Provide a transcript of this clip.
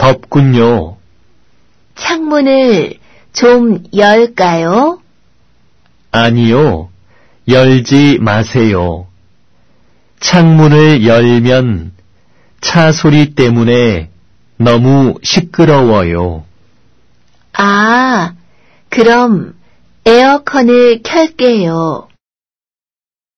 덥군요. 창문을 좀 열까요? 아니요. 열지 마세요. 창문을 열면 차 소리 때문에 너무 시끄러워요. 아, 그럼 에어컨을 켤게요.